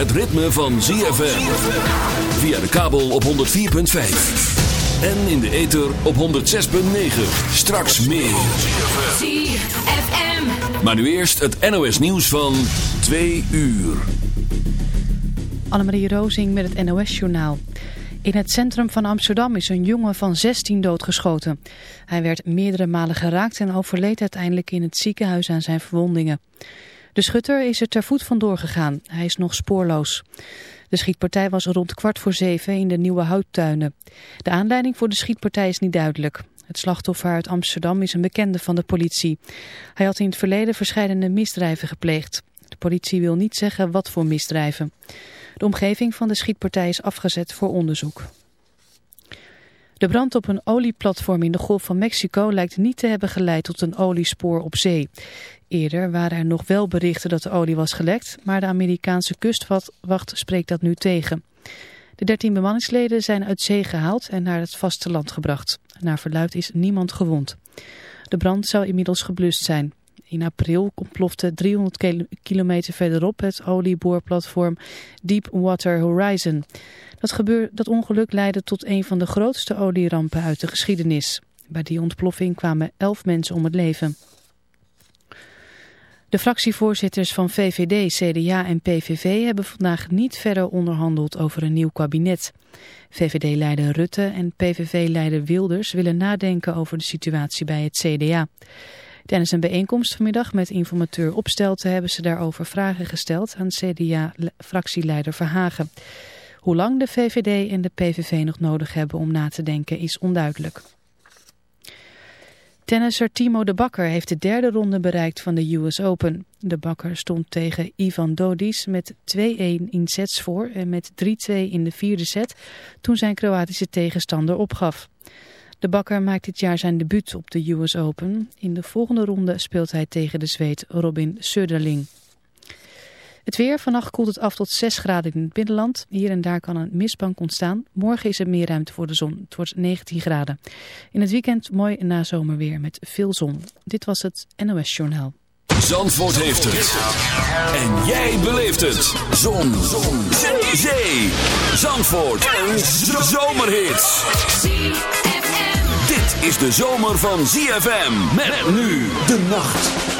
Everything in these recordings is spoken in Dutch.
het ritme van ZFM. Via de kabel op 104.5. En in de ether op 106.9. Straks meer. ZFM. Maar nu eerst het NOS nieuws van 2 uur. Annemarie Rozing met het NOS-journaal. In het centrum van Amsterdam is een jongen van 16 doodgeschoten. Hij werd meerdere malen geraakt en overleed uiteindelijk in het ziekenhuis aan zijn verwondingen. De schutter is er ter voet vandoor gegaan. Hij is nog spoorloos. De schietpartij was rond kwart voor zeven in de Nieuwe Houttuinen. De aanleiding voor de schietpartij is niet duidelijk. Het slachtoffer uit Amsterdam is een bekende van de politie. Hij had in het verleden verschillende misdrijven gepleegd. De politie wil niet zeggen wat voor misdrijven. De omgeving van de schietpartij is afgezet voor onderzoek. De brand op een olieplatform in de Golf van Mexico lijkt niet te hebben geleid tot een oliespoor op zee. Eerder waren er nog wel berichten dat de olie was gelekt, maar de Amerikaanse kustwacht spreekt dat nu tegen. De dertien bemanningsleden zijn uit zee gehaald en naar het vasteland gebracht. Naar verluid is niemand gewond. De brand zou inmiddels geblust zijn. In april ontplofte 300 kilometer verderop het olieboorplatform Deepwater Horizon. Dat, dat ongeluk leidde tot een van de grootste olierampen uit de geschiedenis. Bij die ontploffing kwamen elf mensen om het leven. De fractievoorzitters van VVD, CDA en PVV hebben vandaag niet verder onderhandeld over een nieuw kabinet. VVD-leider Rutte en PVV-leider Wilders willen nadenken over de situatie bij het CDA. Tijdens een bijeenkomst vanmiddag met informateur Opstelten hebben ze daarover vragen gesteld aan CDA-fractieleider Verhagen. Hoe lang de VVD en de PVV nog nodig hebben om na te denken is onduidelijk. Tennisser Timo de Bakker heeft de derde ronde bereikt van de US Open. De Bakker stond tegen Ivan Dodis met 2-1 in sets voor en met 3-2 in de vierde set toen zijn Kroatische tegenstander opgaf. De Bakker maakt dit jaar zijn debuut op de US Open. In de volgende ronde speelt hij tegen de Zweed Robin Söderling. Het weer, vannacht koelt het af tot 6 graden in het binnenland. Hier en daar kan een mistbank ontstaan. Morgen is er meer ruimte voor de zon. Het wordt 19 graden. In het weekend mooi nazomerweer met veel zon. Dit was het NOS Journaal. Zandvoort heeft het. En jij beleeft het. Zon. zon. Zee. Zee. Zandvoort. Een zomerhit. Dit is de zomer van ZFM. Met nu de nacht.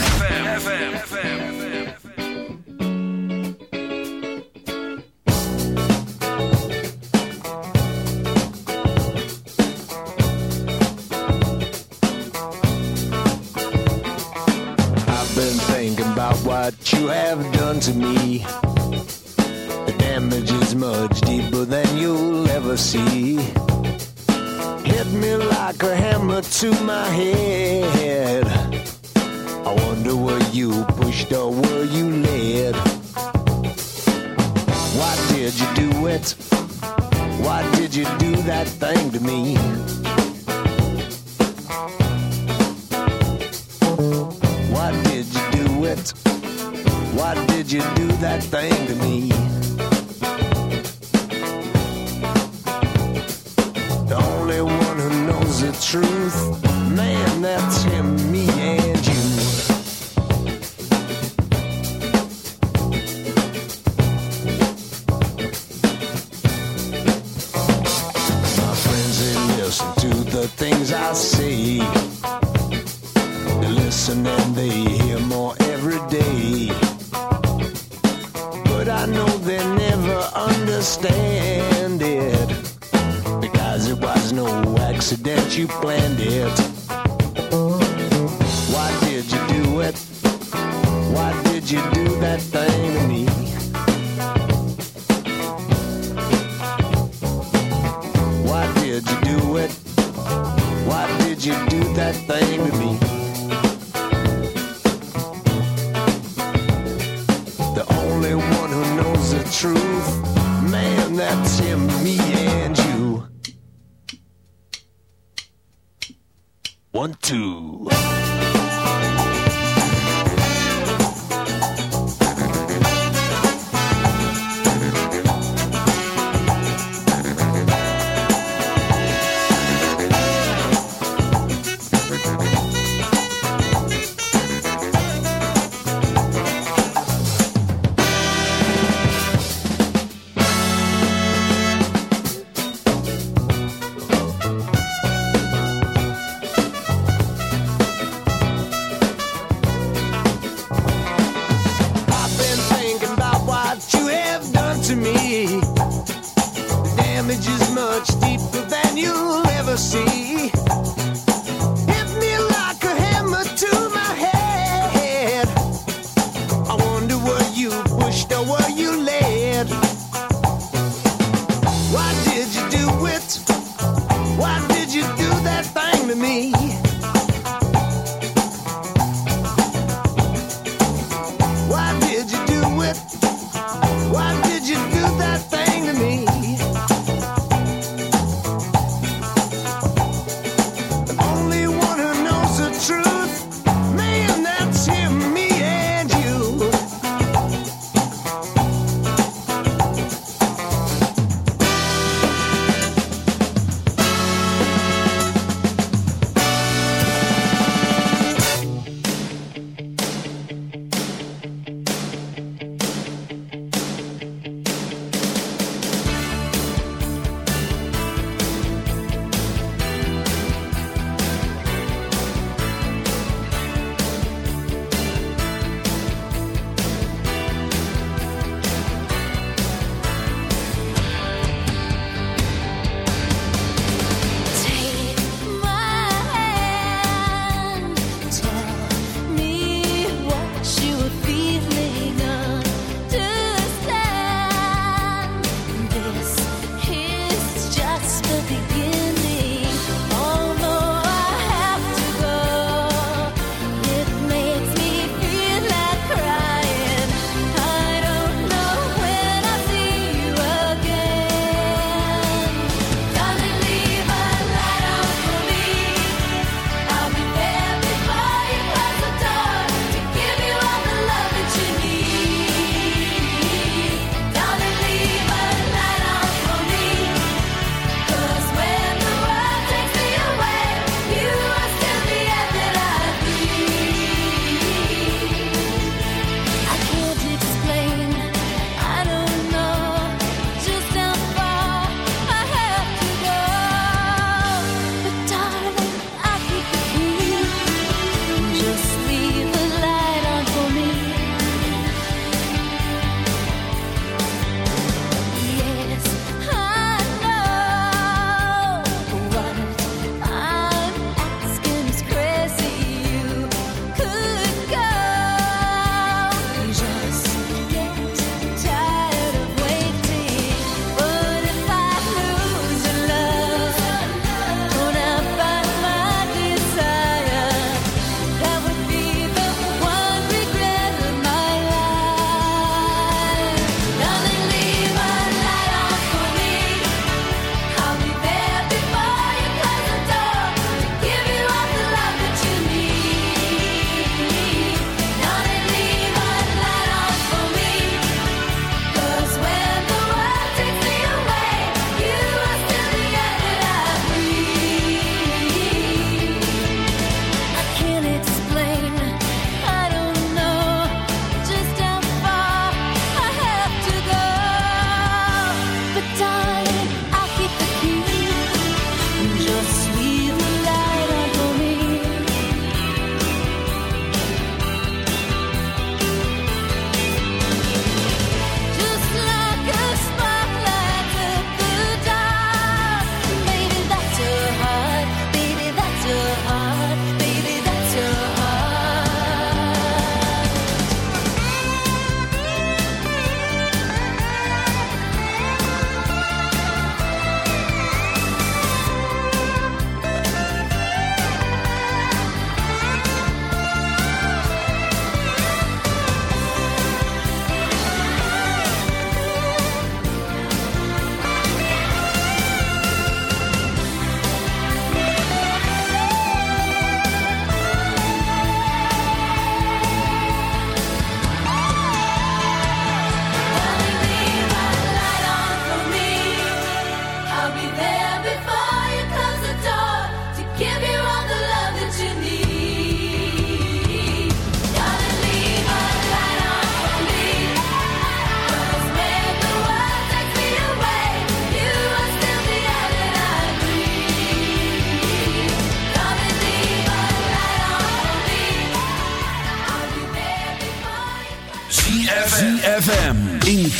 the truth. Man, that's him.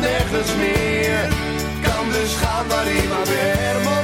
Nergens meer. Kan dus gaan waar hij maar weer.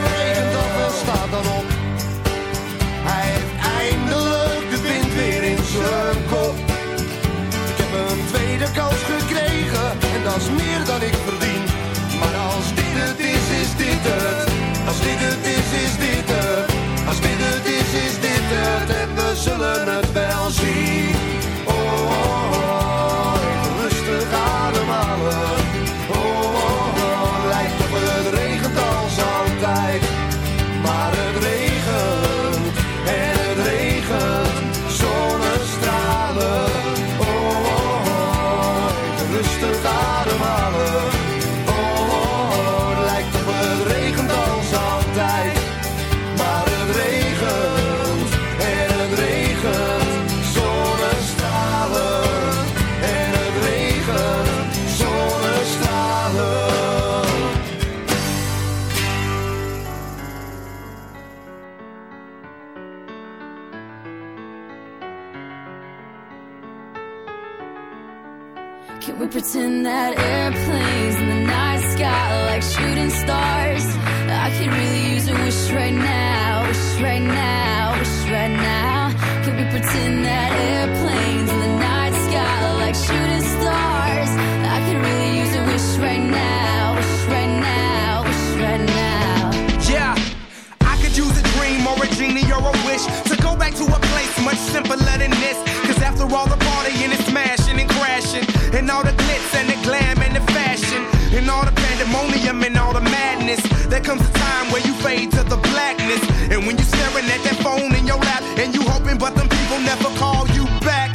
There comes a time where you fade to the blackness. And when you're staring at that phone in your lap, and you hoping, but them people never call you back.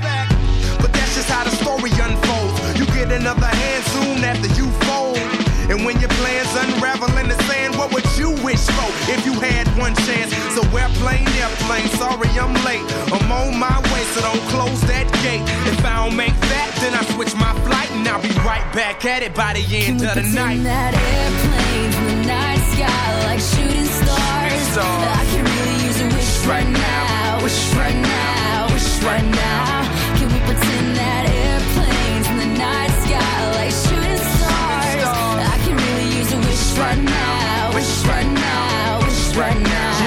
But that's just how the story unfolds. You get another hand soon after you fold. And when your plans unravel in the sand, what would you wish for if you had one chance? So airplane, airplane, sorry I'm late. I'm on my way, so don't close that gate. If I don't make that, then I switch my flight I'll be right back. at it by the end Can of the night. that airplanes in the night sky like shooting stars? stars. I can really use a wish right now, wish right now, wish right now. Can we pretend that airplanes in the night sky like shooting stars? I can really use a wish right now, wish right now, wish right now.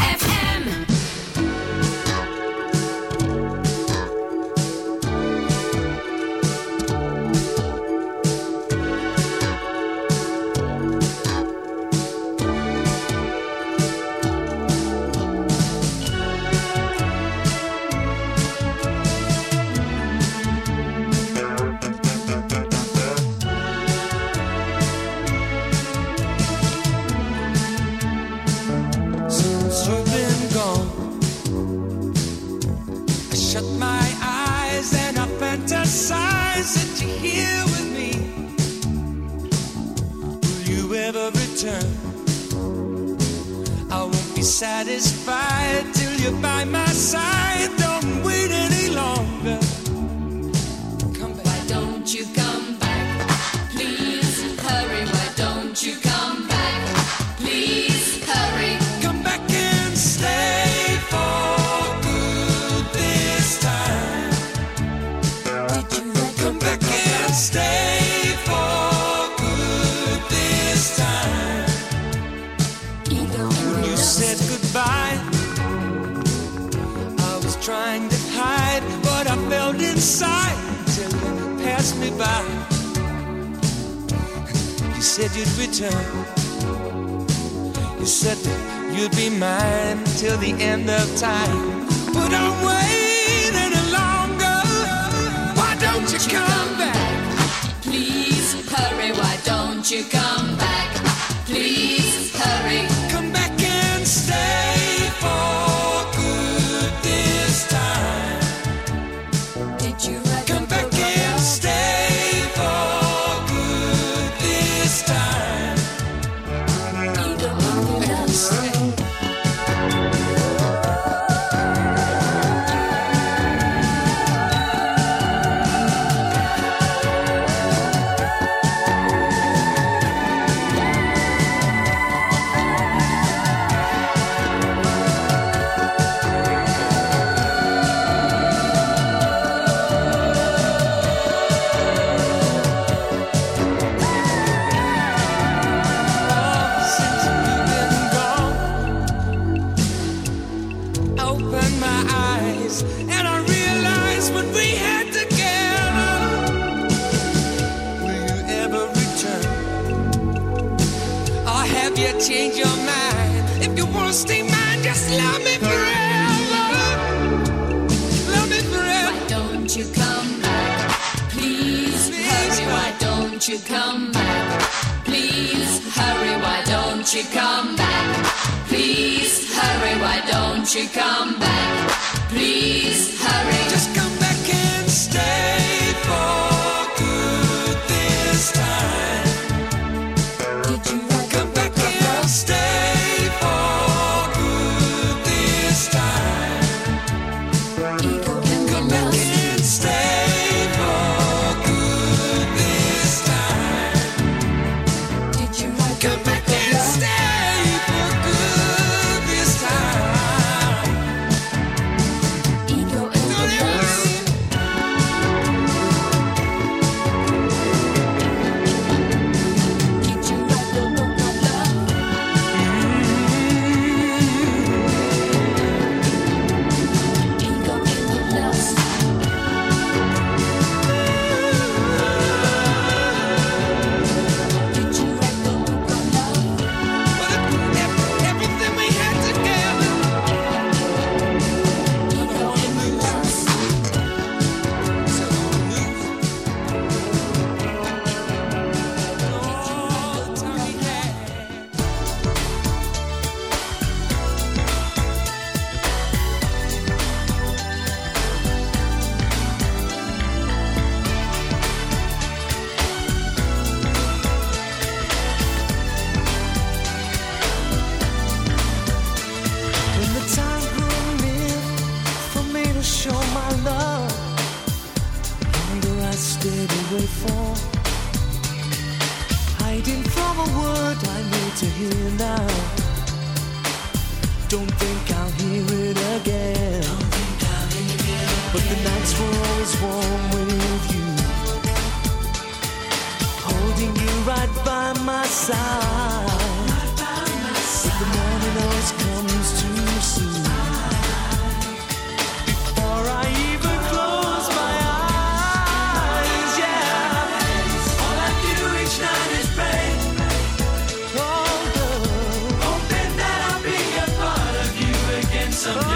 mine till the end of time. But I'm waiting longer. Why don't you come back? Please hurry. Why don't you come back? Please she come back? some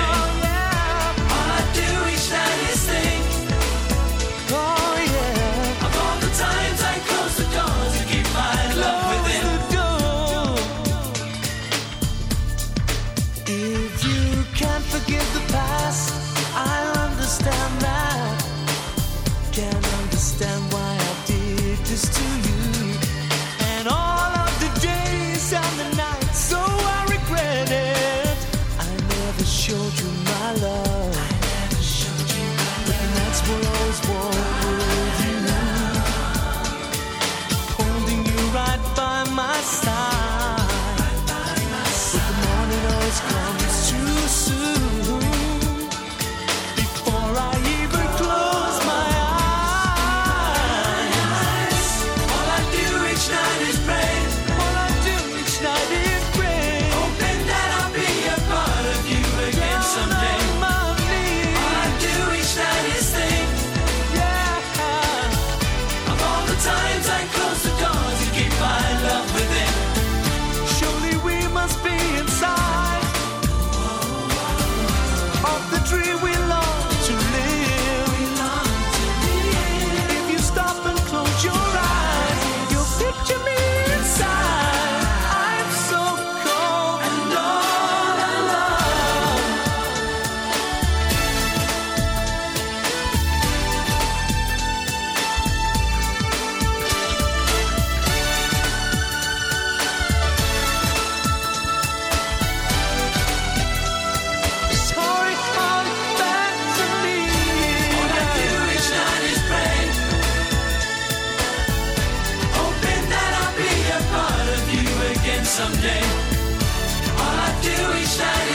someday. All I do each night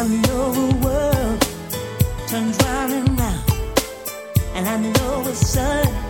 And the world turns round and round. And I know it's sudden.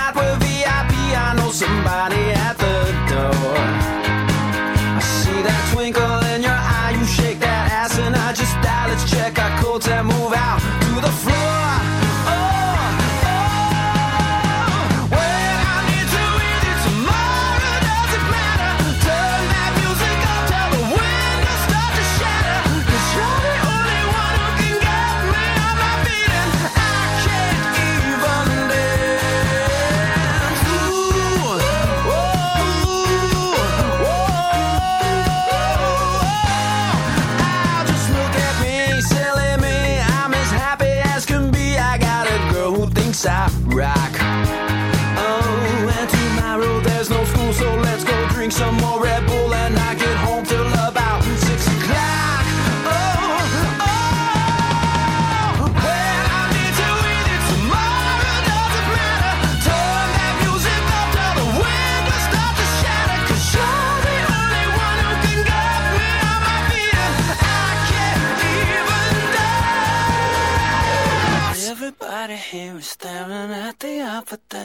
Night with VIP. I know somebody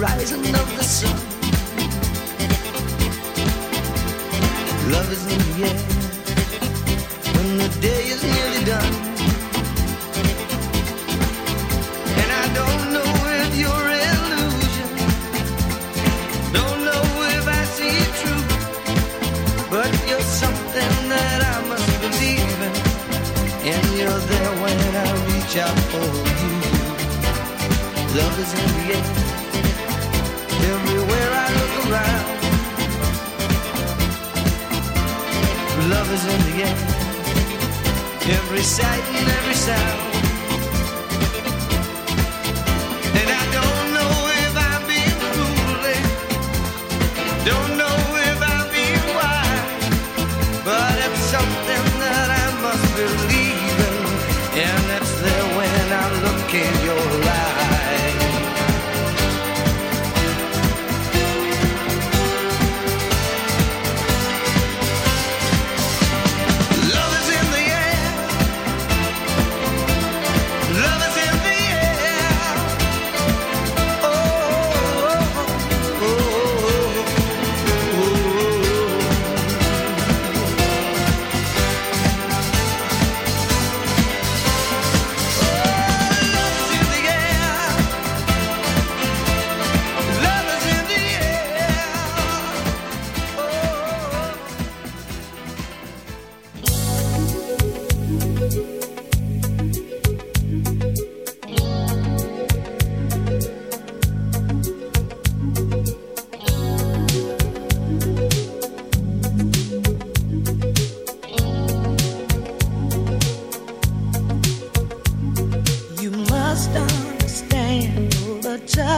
Rising of the sun. Love is in the air, when the day is nearly done. And I don't know if you're illusion, don't know if I see it true, but you're something that I must believe in, and you're there when I reach out for you. Love is in the air. Around. Love is in the air. Every sight and every sound.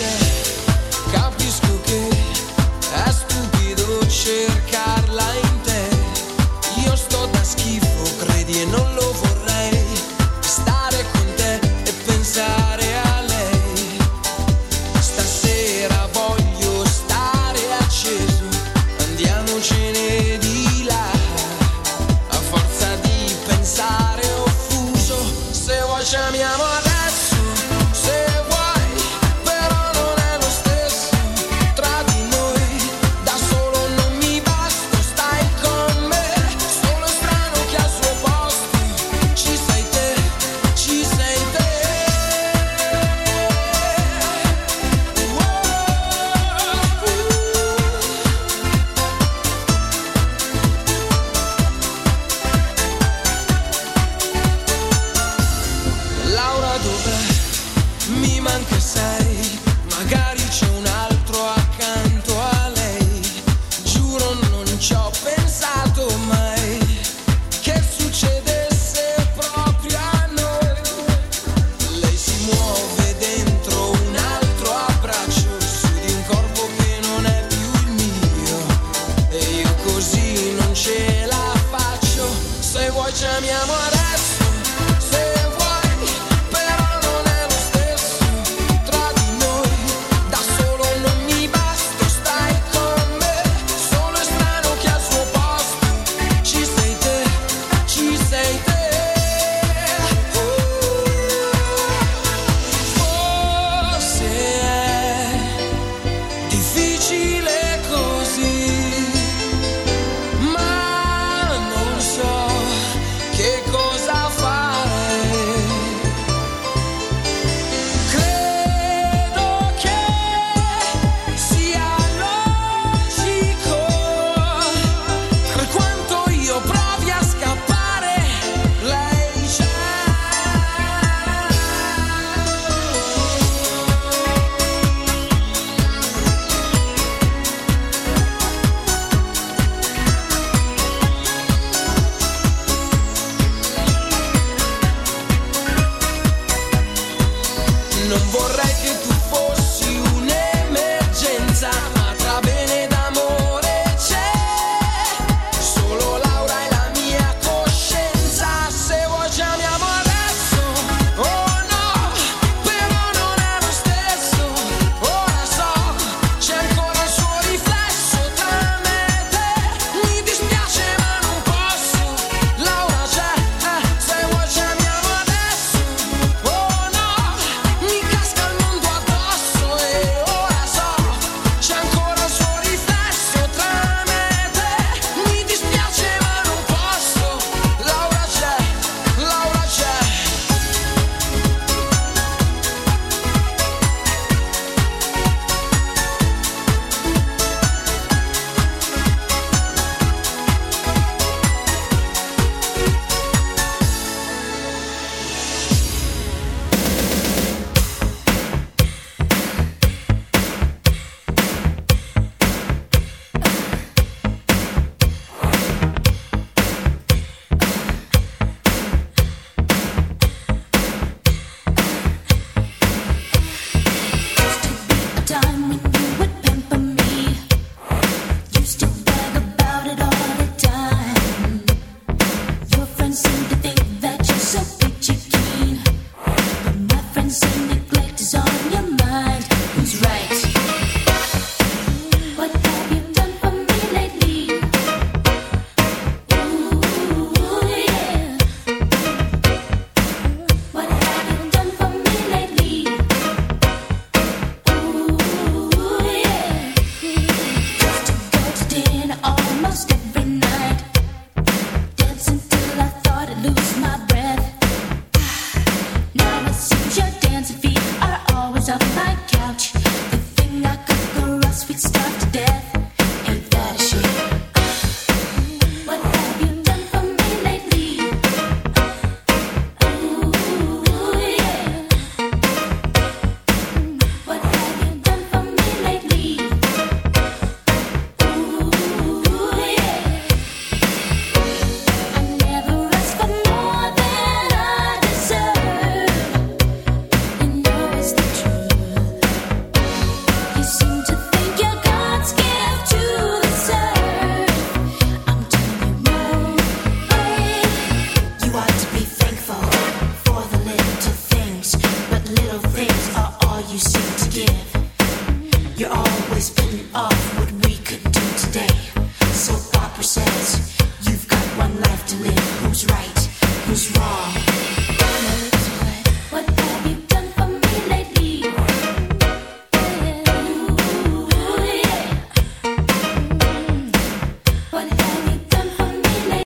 future.